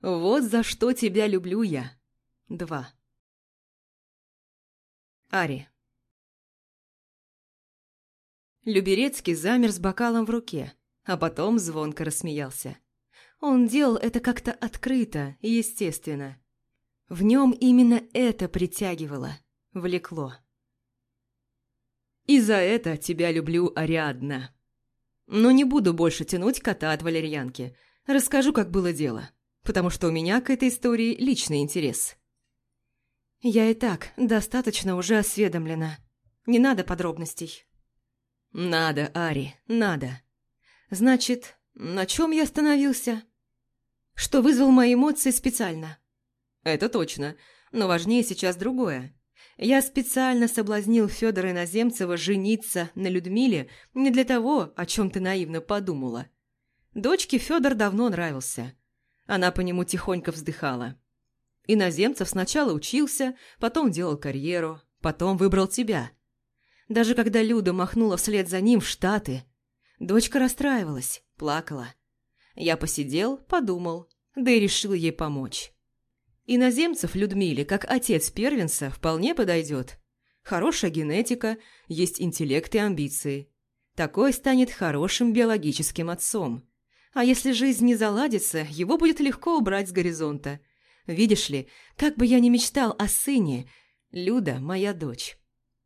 Вот за что тебя люблю я. Два. Ари. Люберецкий замер с бокалом в руке, а потом звонко рассмеялся. Он делал это как-то открыто и естественно. В нем именно это притягивало, влекло. «И за это тебя люблю, Ариадна. Но не буду больше тянуть кота от валерьянки. Расскажу, как было дело, потому что у меня к этой истории личный интерес». «Я и так достаточно уже осведомлена. Не надо подробностей». «Надо, Ари, надо. Значит, на чем я остановился?» «Что вызвал мои эмоции специально?» «Это точно, но важнее сейчас другое. Я специально соблазнил Федора Иноземцева жениться на Людмиле не для того, о чем ты наивно подумала. Дочке Федор давно нравился. Она по нему тихонько вздыхала. Иноземцев сначала учился, потом делал карьеру, потом выбрал тебя. Даже когда Люда махнула вслед за ним в Штаты, дочка расстраивалась, плакала. Я посидел, подумал, да и решил ей помочь. Иноземцев Людмиле, как отец первенца, вполне подойдет. Хорошая генетика, есть интеллект и амбиции. Такой станет хорошим биологическим отцом. А если жизнь не заладится, его будет легко убрать с горизонта. Видишь ли, как бы я ни мечтал о сыне, Люда – моя дочь.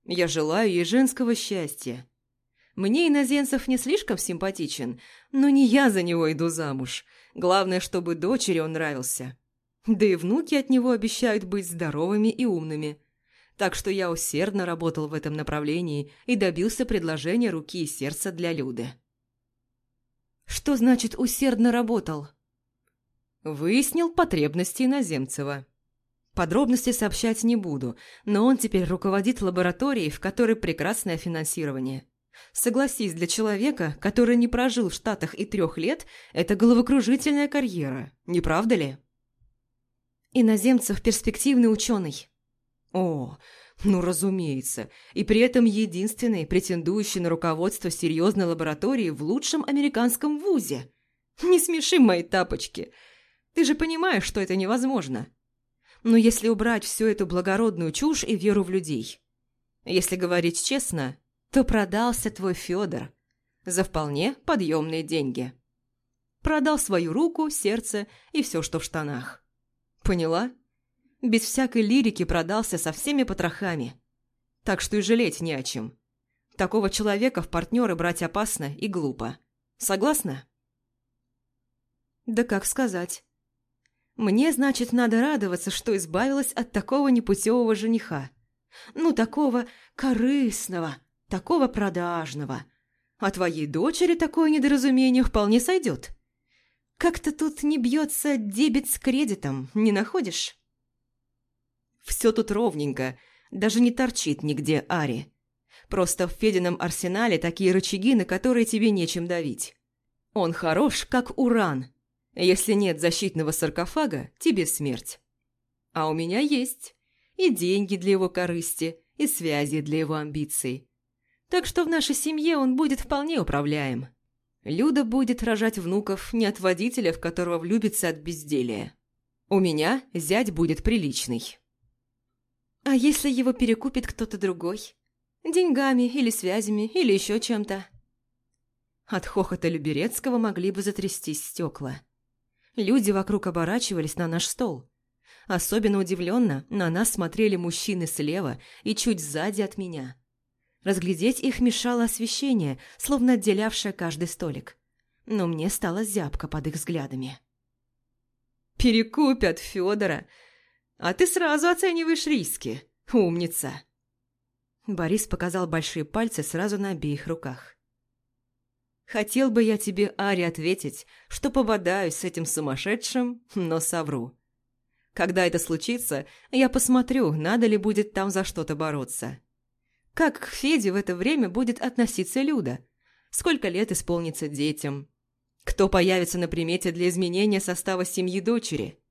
Я желаю ей женского счастья. Мне иноземцев не слишком симпатичен, но не я за него иду замуж. Главное, чтобы дочери он нравился. Да и внуки от него обещают быть здоровыми и умными. Так что я усердно работал в этом направлении и добился предложения руки и сердца для Люды. Что значит «усердно работал»? Выяснил потребности иноземцева. Подробности сообщать не буду, но он теперь руководит лабораторией, в которой прекрасное финансирование. Согласись, для человека, который не прожил в Штатах и трех лет, это головокружительная карьера, не правда ли? Иноземцев перспективный ученый. О, ну разумеется, и при этом единственный, претендующий на руководство серьезной лаборатории в лучшем американском вузе. Не смеши мои тапочки. Ты же понимаешь, что это невозможно но если убрать всю эту благородную чушь и веру в людей. Если говорить честно, то продался твой Федор за вполне подъемные деньги. Продал свою руку, сердце и все, что в штанах. Поняла? Без всякой лирики продался со всеми потрохами. Так что и жалеть не о чем. Такого человека в партнеры брать опасно и глупо. Согласна? Да как сказать. Мне, значит, надо радоваться, что избавилась от такого непутевого жениха. Ну, такого корыстного, такого продажного. А твоей дочери такое недоразумение вполне сойдет. Как-то тут не бьется дебет с кредитом, не находишь? Все тут ровненько, даже не торчит нигде Ари. Просто в Федином арсенале такие рычаги, на которые тебе нечем давить. Он хорош, как уран, если нет защитного саркофага, тебе смерть. А у меня есть и деньги для его корысти, и связи для его амбиций. Так что в нашей семье он будет вполне управляем. Люда будет рожать внуков не от водителя, в которого влюбится от безделия. У меня зять будет приличный. А если его перекупит кто-то другой? Деньгами или связями, или еще чем-то? От хохота Люберецкого могли бы затрястись стекла. Люди вокруг оборачивались на наш стол. Особенно удивленно на нас смотрели мужчины слева и чуть сзади от меня. Разглядеть их мешало освещение, словно отделявшее каждый столик. Но мне стало зябко под их взглядами. «Перекупят Федора! А ты сразу оцениваешь риски, умница!» Борис показал большие пальцы сразу на обеих руках. Хотел бы я тебе, Ари, ответить, что пободаюсь с этим сумасшедшим, но совру. Когда это случится, я посмотрю, надо ли будет там за что-то бороться. Как к Феде в это время будет относиться Люда? Сколько лет исполнится детям? Кто появится на примете для изменения состава семьи дочери?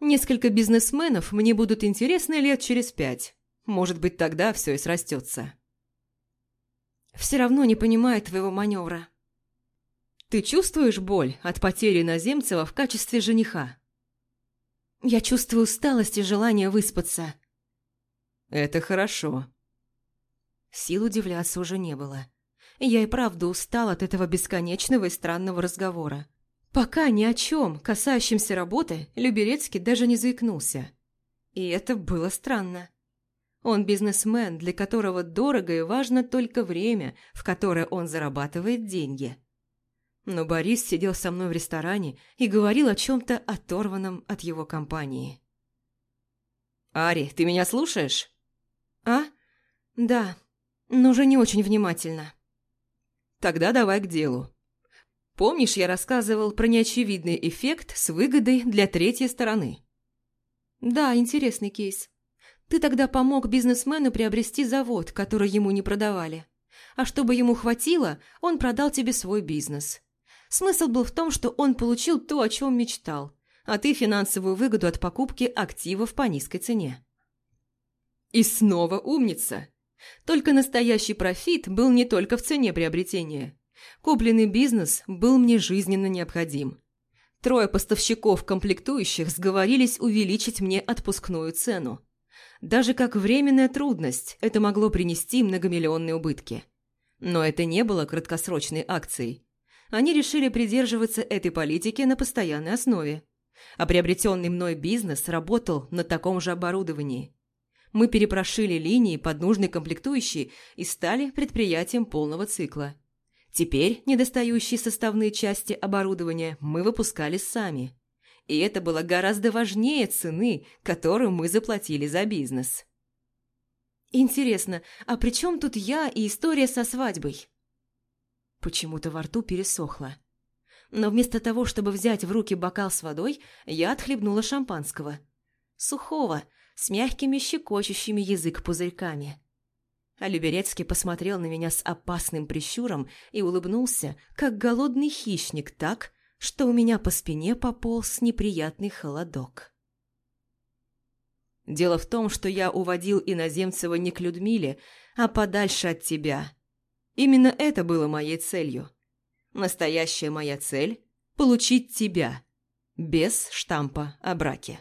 Несколько бизнесменов мне будут интересны лет через пять. Может быть, тогда все и срастется. Все равно не понимаю твоего маневра. Ты чувствуешь боль от потери Наземцева в качестве жениха? Я чувствую усталость и желание выспаться. Это хорошо. Сил удивляться уже не было. Я и правда устал от этого бесконечного и странного разговора. Пока ни о чем, касающемся работы, Люберецкий даже не заикнулся. И это было странно. Он бизнесмен, для которого дорого и важно только время, в которое он зарабатывает деньги. Но Борис сидел со мной в ресторане и говорил о чем-то оторванном от его компании. «Ари, ты меня слушаешь?» «А? Да, но уже не очень внимательно». «Тогда давай к делу. Помнишь, я рассказывал про неочевидный эффект с выгодой для третьей стороны?» «Да, интересный кейс. Ты тогда помог бизнесмену приобрести завод, который ему не продавали. А чтобы ему хватило, он продал тебе свой бизнес. Смысл был в том, что он получил то, о чем мечтал, а ты финансовую выгоду от покупки активов по низкой цене. И снова умница. Только настоящий профит был не только в цене приобретения. Купленный бизнес был мне жизненно необходим. Трое поставщиков комплектующих сговорились увеличить мне отпускную цену. Даже как временная трудность это могло принести многомиллионные убытки. Но это не было краткосрочной акцией они решили придерживаться этой политики на постоянной основе. А приобретенный мной бизнес работал на таком же оборудовании. Мы перепрошили линии под нужные комплектующие и стали предприятием полного цикла. Теперь недостающие составные части оборудования мы выпускали сами. И это было гораздо важнее цены, которую мы заплатили за бизнес. Интересно, а при чем тут я и история со свадьбой? Почему-то во рту пересохло. Но вместо того, чтобы взять в руки бокал с водой, я отхлебнула шампанского. Сухого, с мягкими щекочущими язык пузырьками. А Люберецкий посмотрел на меня с опасным прищуром и улыбнулся, как голодный хищник, так, что у меня по спине пополз неприятный холодок. «Дело в том, что я уводил Иноземцева не к Людмиле, а подальше от тебя», Именно это было моей целью. Настоящая моя цель – получить тебя, без штампа о браке.